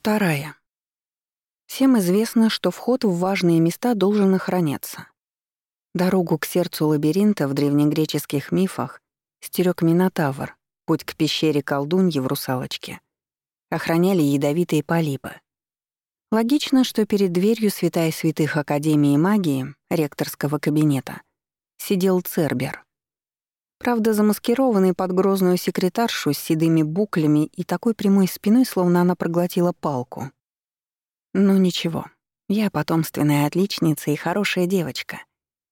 Вторая. Всем известно, что вход в важные места должен охраняться. Дорогу к сердцу лабиринта в древнегреческих мифах стерег Минотавр, путь к пещере колдуньи в русалочке. Охраняли ядовитые полипы. Логично, что перед дверью святая святых Академии магии, ректорского кабинета, сидел Цербер. Правда, замаскированный под грозную секретаршу с седыми буклями и такой прямой спиной, словно она проглотила палку. Ну ничего, я потомственная отличница и хорошая девочка.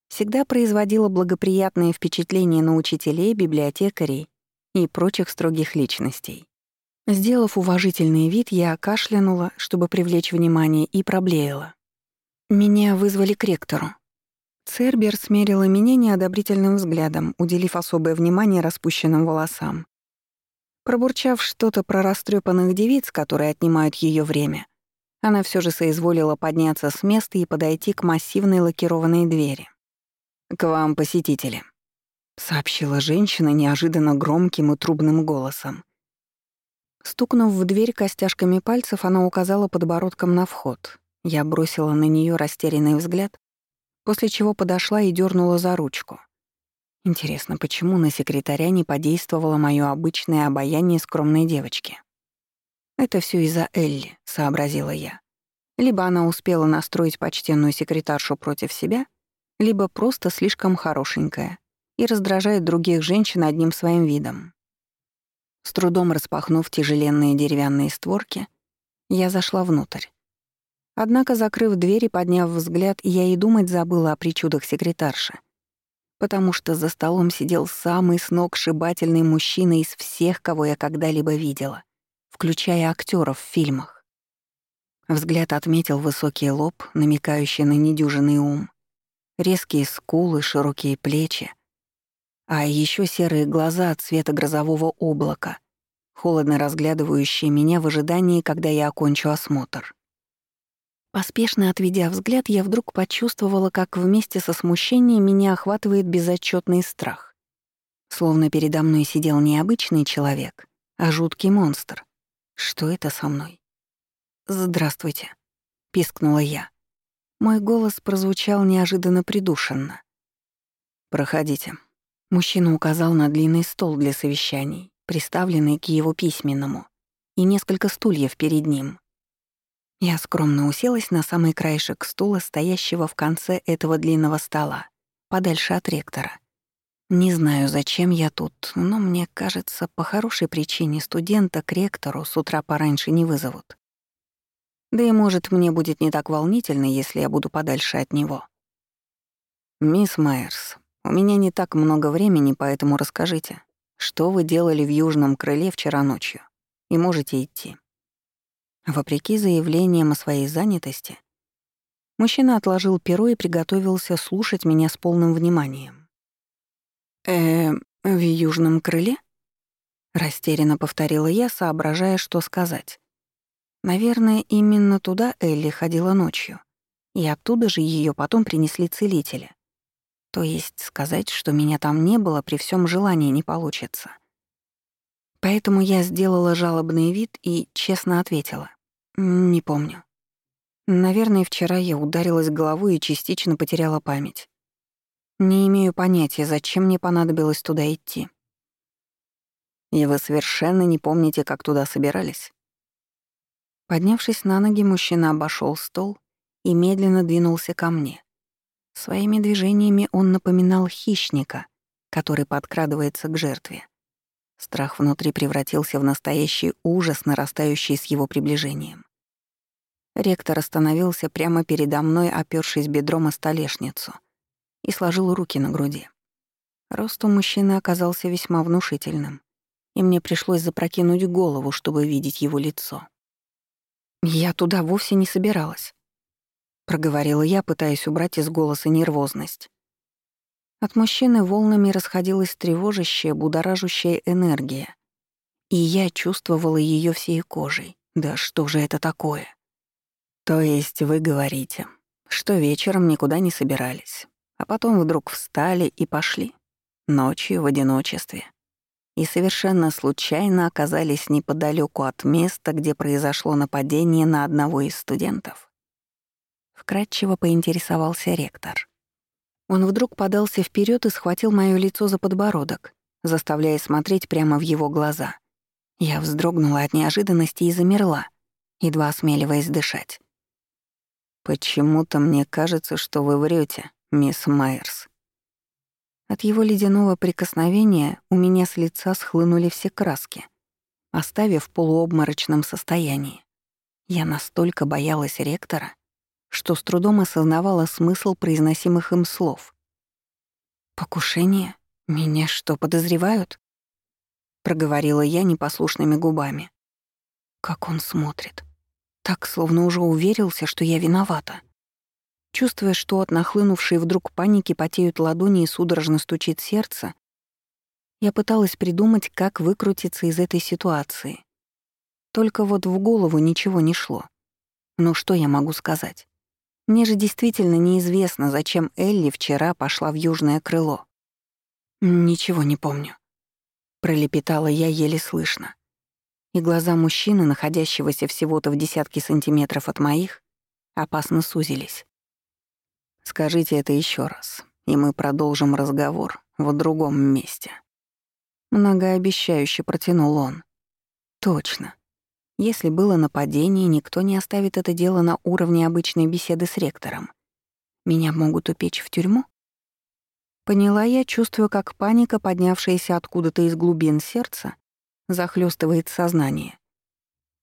Всегда производила благоприятные впечатления на учителей, библиотекарей и прочих строгих личностей. Сделав уважительный вид, я кашлянула, чтобы привлечь внимание, и проблеяла. Меня вызвали к ректору. Цербер смерила меня неодобрительным взглядом, уделив особое внимание распущенным волосам. Пробурчав что-то про растрепанных девиц, которые отнимают ее время, она все же соизволила подняться с места и подойти к массивной лакированной двери. «К вам посетители», — сообщила женщина неожиданно громким и трубным голосом. Стукнув в дверь костяшками пальцев, она указала подбородком на вход. Я бросила на нее растерянный взгляд, после чего подошла и дернула за ручку. Интересно, почему на секретаря не подействовало мое обычное обаяние скромной девочки? Это все из-за Элли, сообразила я. Либо она успела настроить почтенную секретаршу против себя, либо просто слишком хорошенькая и раздражает других женщин одним своим видом. С трудом распахнув тяжеленные деревянные створки, я зашла внутрь. Однако, закрыв дверь и подняв взгляд, я и думать забыла о причудах секретарши. Потому что за столом сидел самый сногсшибательный мужчина из всех, кого я когда-либо видела, включая актеров в фильмах. Взгляд отметил высокий лоб, намекающий на недюжинный ум, резкие скулы, широкие плечи, а еще серые глаза цвета грозового облака, холодно разглядывающие меня в ожидании, когда я окончу осмотр. Поспешно отведя взгляд, я вдруг почувствовала, как вместе со смущением меня охватывает безотчетный страх. Словно передо мной сидел не обычный человек, а жуткий монстр. Что это со мной? «Здравствуйте», — пискнула я. Мой голос прозвучал неожиданно придушенно. «Проходите». Мужчина указал на длинный стол для совещаний, приставленный к его письменному, и несколько стульев перед ним. Я скромно уселась на самый краешек стула, стоящего в конце этого длинного стола, подальше от ректора. Не знаю, зачем я тут, но мне кажется, по хорошей причине студента к ректору с утра пораньше не вызовут. Да и, может, мне будет не так волнительно, если я буду подальше от него. «Мисс Майерс, у меня не так много времени, поэтому расскажите, что вы делали в южном крыле вчера ночью, и можете идти». Вопреки заявлениям о своей занятости, мужчина отложил перо и приготовился слушать меня с полным вниманием. «Э, в южном крыле?» Растерянно повторила я, соображая, что сказать. Наверное, именно туда Элли ходила ночью, и оттуда же ее потом принесли целители. То есть сказать, что меня там не было, при всем желании не получится. Поэтому я сделала жалобный вид и честно ответила. Не помню. Наверное, вчера я ударилась головой и частично потеряла память. Не имею понятия, зачем мне понадобилось туда идти. И вы совершенно не помните, как туда собирались? Поднявшись на ноги, мужчина обошел стол и медленно двинулся ко мне. Своими движениями он напоминал хищника, который подкрадывается к жертве. Страх внутри превратился в настоящий ужас, нарастающий с его приближением. Ректор остановился прямо передо мной, опёршись бедром о столешницу, и сложил руки на груди. Рост у мужчины оказался весьма внушительным, и мне пришлось запрокинуть голову, чтобы видеть его лицо. «Я туда вовсе не собиралась», — проговорила я, пытаясь убрать из голоса нервозность. От мужчины волнами расходилась тревожащая, будоражущая энергия, и я чувствовала ее всей кожей. Да что же это такое? «То есть вы говорите, что вечером никуда не собирались, а потом вдруг встали и пошли, ночью в одиночестве, и совершенно случайно оказались неподалеку от места, где произошло нападение на одного из студентов. Вкратчиво поинтересовался ректор. Он вдруг подался вперед и схватил моё лицо за подбородок, заставляя смотреть прямо в его глаза. Я вздрогнула от неожиданности и замерла, едва осмеливаясь дышать. «Почему-то мне кажется, что вы врете, мисс Майерс». От его ледяного прикосновения у меня с лица схлынули все краски, оставив в полуобморочном состоянии. Я настолько боялась ректора, что с трудом осознавала смысл произносимых им слов. «Покушение? Меня что, подозревают?» Проговорила я непослушными губами. Как он смотрит. Так, словно уже уверился, что я виновата. Чувствуя, что от нахлынувшей вдруг паники потеют ладони и судорожно стучит сердце, я пыталась придумать, как выкрутиться из этой ситуации. Только вот в голову ничего не шло. Ну что я могу сказать? Мне же действительно неизвестно, зачем Элли вчера пошла в южное крыло. Ничего не помню. Пролепетала я еле слышно. И глаза мужчины, находящегося всего-то в десятке сантиметров от моих, опасно сузились. Скажите это еще раз, и мы продолжим разговор в другом месте. Многообещающе протянул он. Точно. Если было нападение, никто не оставит это дело на уровне обычной беседы с ректором. Меня могут упечь в тюрьму? Поняла я, чувствуя, как паника, поднявшаяся откуда-то из глубин сердца, захлестывает сознание.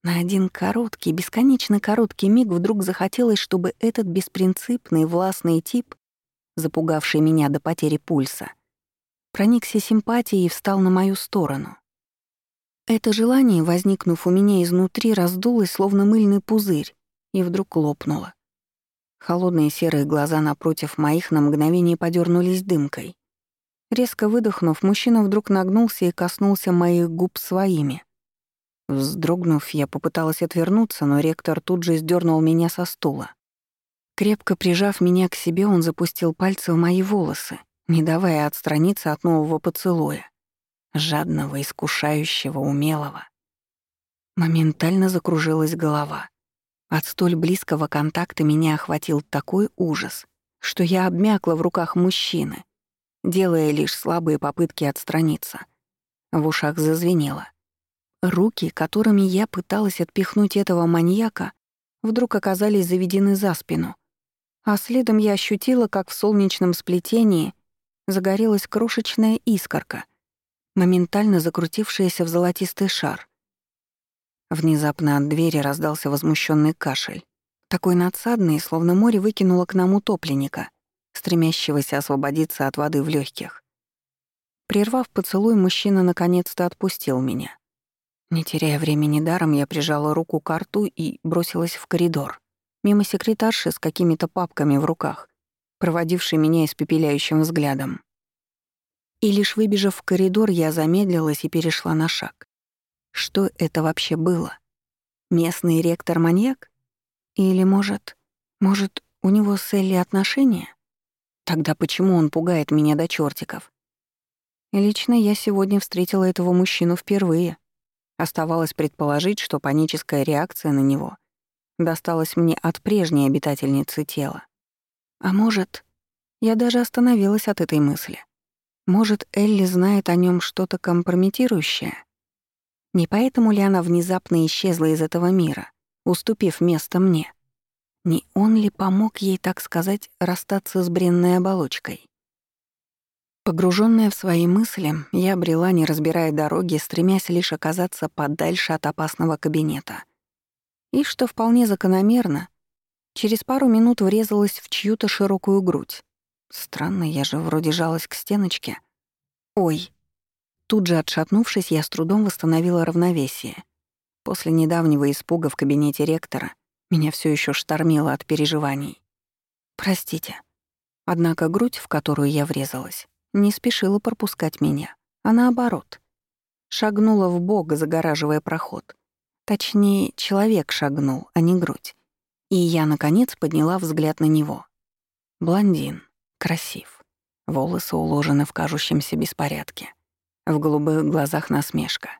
На один короткий, бесконечно короткий миг вдруг захотелось, чтобы этот беспринципный, властный тип, запугавший меня до потери пульса, проникся симпатией и встал на мою сторону. Это желание, возникнув у меня изнутри, раздулось, словно мыльный пузырь, и вдруг лопнуло. Холодные серые глаза напротив моих на мгновение подернулись дымкой. Резко выдохнув, мужчина вдруг нагнулся и коснулся моих губ своими. Вздрогнув, я попыталась отвернуться, но ректор тут же сдернул меня со стула. Крепко прижав меня к себе, он запустил пальцы в мои волосы, не давая отстраниться от нового поцелуя жадного, искушающего, умелого. Моментально закружилась голова. От столь близкого контакта меня охватил такой ужас, что я обмякла в руках мужчины, делая лишь слабые попытки отстраниться. В ушах зазвенело. Руки, которыми я пыталась отпихнуть этого маньяка, вдруг оказались заведены за спину, а следом я ощутила, как в солнечном сплетении загорелась крошечная искорка — моментально закрутившаяся в золотистый шар. Внезапно от двери раздался возмущенный кашель. Такой надсадный, словно море выкинуло к нам утопленника, стремящегося освободиться от воды в легких. Прервав поцелуй, мужчина наконец-то отпустил меня. Не теряя времени даром, я прижала руку к рту и бросилась в коридор, мимо секретарши с какими-то папками в руках, проводившей меня испепеляющим взглядом. И лишь выбежав в коридор, я замедлилась и перешла на шаг. Что это вообще было? Местный ректор-маньяк? Или, может, может, у него с Элли отношения? Тогда почему он пугает меня до чертиков? Лично я сегодня встретила этого мужчину впервые. Оставалось предположить, что паническая реакция на него досталась мне от прежней обитательницы тела. А может, я даже остановилась от этой мысли. Может, Элли знает о нем что-то компрометирующее? Не поэтому ли она внезапно исчезла из этого мира, уступив место мне? Не он ли помог ей, так сказать, расстаться с бренной оболочкой? Погруженная в свои мысли, я брела, не разбирая дороги, стремясь лишь оказаться подальше от опасного кабинета. И, что вполне закономерно, через пару минут врезалась в чью-то широкую грудь. Странно, я же вроде жалась к стеночке. Ой. Тут же отшатнувшись, я с трудом восстановила равновесие. После недавнего испуга в кабинете ректора меня все еще штормило от переживаний. Простите. Однако грудь, в которую я врезалась, не спешила пропускать меня, а наоборот. Шагнула в бок, загораживая проход. Точнее, человек шагнул, а не грудь. И я, наконец, подняла взгляд на него. Блондин. Красив. Волосы уложены в кажущемся беспорядке. В голубых глазах насмешка.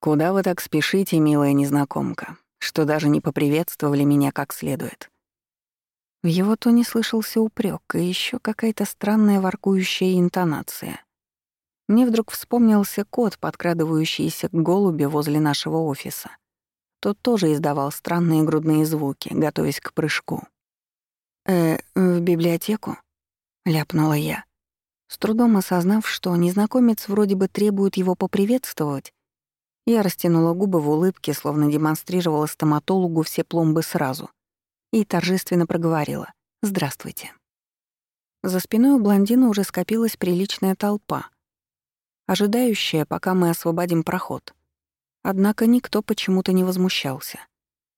«Куда вы так спешите, милая незнакомка, что даже не поприветствовали меня как следует?» В его тоне слышался упрек и еще какая-то странная воркующая интонация. Мне вдруг вспомнился кот, подкрадывающийся к голубе возле нашего офиса. Тот тоже издавал странные грудные звуки, готовясь к прыжку. «Э, в библиотеку?» — ляпнула я. С трудом осознав, что незнакомец вроде бы требует его поприветствовать, я растянула губы в улыбке, словно демонстрировала стоматологу все пломбы сразу, и торжественно проговорила «Здравствуйте». За спиной у блондина уже скопилась приличная толпа, ожидающая, пока мы освободим проход. Однако никто почему-то не возмущался.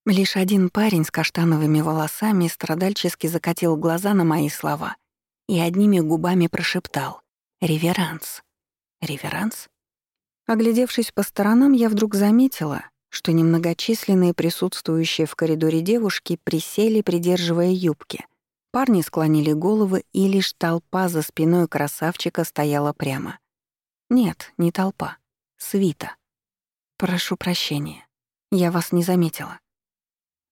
Лишь один парень с каштановыми волосами страдальчески закатил глаза на мои слова и одними губами прошептал «Реверанс». «Реверанс?» Оглядевшись по сторонам, я вдруг заметила, что немногочисленные присутствующие в коридоре девушки присели, придерживая юбки. Парни склонили головы, и лишь толпа за спиной красавчика стояла прямо. Нет, не толпа. Свита. Прошу прощения. Я вас не заметила.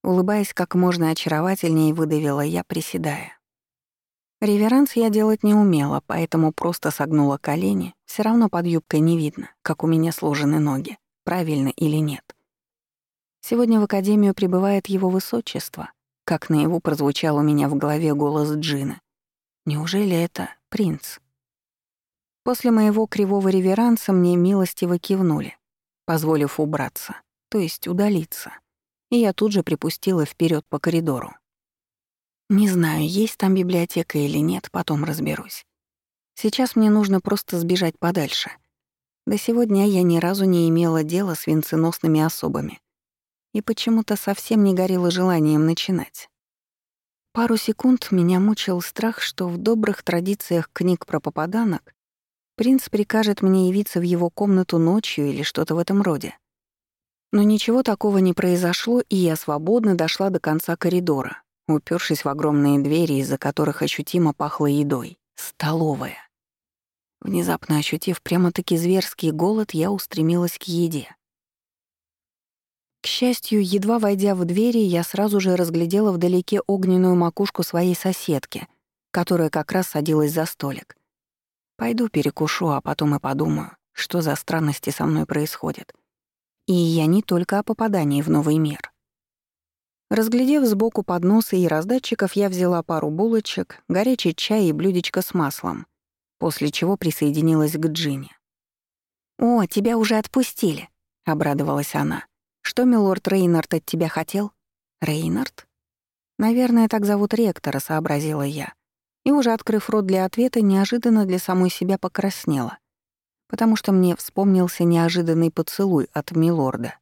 Улыбаясь как можно очаровательнее, выдавила я, приседая. Реверанс я делать не умела, поэтому просто согнула колени. Все равно под юбкой не видно, как у меня сложены ноги, правильно или нет. Сегодня в академию прибывает его высочество, как наяву прозвучал у меня в голове голос Джина. Неужели это принц? После моего кривого реверанса мне милостиво кивнули, позволив убраться, то есть удалиться, и я тут же припустила вперед по коридору. Не знаю, есть там библиотека или нет, потом разберусь. Сейчас мне нужно просто сбежать подальше. До сегодня я ни разу не имела дела с венценосными особами. И почему-то совсем не горело желанием начинать. Пару секунд меня мучил страх, что в добрых традициях книг про попаданок принц прикажет мне явиться в его комнату ночью или что-то в этом роде. Но ничего такого не произошло, и я свободно дошла до конца коридора, упершись в огромные двери, из-за которых ощутимо пахло едой. Столовая. Внезапно ощутив прямо-таки зверский голод, я устремилась к еде. К счастью, едва войдя в двери, я сразу же разглядела вдалеке огненную макушку своей соседки, которая как раз садилась за столик. Пойду перекушу, а потом и подумаю, что за странности со мной происходят. И я не только о попадании в новый мир. Разглядев сбоку подносы и раздатчиков, я взяла пару булочек, горячий чай и блюдечко с маслом, после чего присоединилась к Джине. «О, тебя уже отпустили», — обрадовалась она. «Что милорд Рейнард от тебя хотел?» «Рейнард?» «Наверное, так зовут ректора», — сообразила я. И уже открыв рот для ответа, неожиданно для самой себя покраснела, потому что мне вспомнился неожиданный поцелуй от милорда.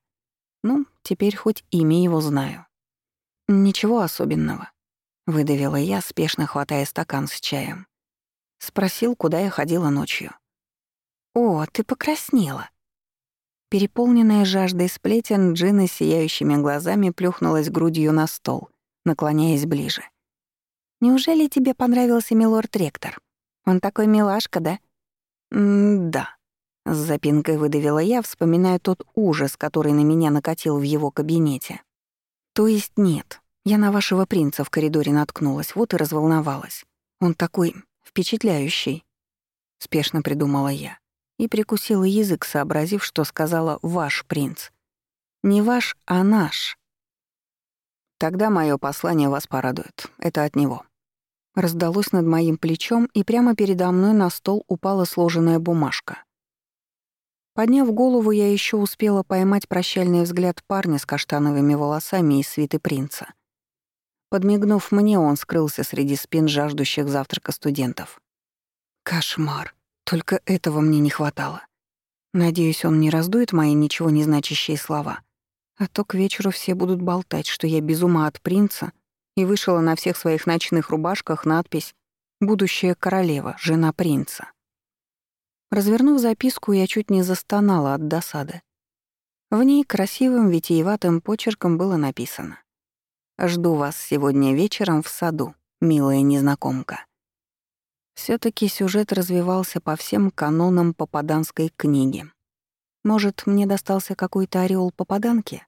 Ну, теперь хоть имя его знаю. «Ничего особенного», — выдавила я, спешно хватая стакан с чаем. Спросил, куда я ходила ночью. «О, ты покраснела». Переполненная жаждой сплетен, Джина сияющими глазами плюхнулась грудью на стол, наклоняясь ближе. «Неужели тебе понравился милорд-ректор? Он такой милашка, да?» «М-да», — с запинкой выдавила я, вспоминая тот ужас, который на меня накатил в его кабинете. «То есть нет. Я на вашего принца в коридоре наткнулась, вот и разволновалась. Он такой впечатляющий», — спешно придумала я. И прикусила язык, сообразив, что сказала «ваш принц». Не ваш, а наш. Тогда мое послание вас порадует. Это от него. Раздалось над моим плечом, и прямо передо мной на стол упала сложенная бумажка. Подняв голову, я еще успела поймать прощальный взгляд парня с каштановыми волосами из свиты принца. Подмигнув мне, он скрылся среди спин жаждущих завтрака студентов. Кошмар. Только этого мне не хватало. Надеюсь, он не раздует мои ничего не значащие слова. А то к вечеру все будут болтать, что я без ума от принца и вышила на всех своих ночных рубашках надпись «Будущая королева, жена принца». Развернув записку, я чуть не застонала от досады. В ней красивым витиеватым почерком было написано «Жду вас сегодня вечером в саду, милая незнакомка». все таки сюжет развивался по всем канонам попаданской книги. Может, мне достался какой-то ореол попаданки?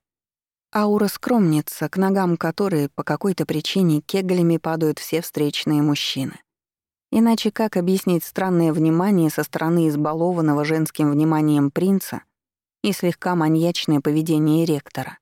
Аура скромница, к ногам которой по какой-то причине кеглями падают все встречные мужчины. Иначе как объяснить странное внимание со стороны избалованного женским вниманием принца и слегка маньячное поведение ректора?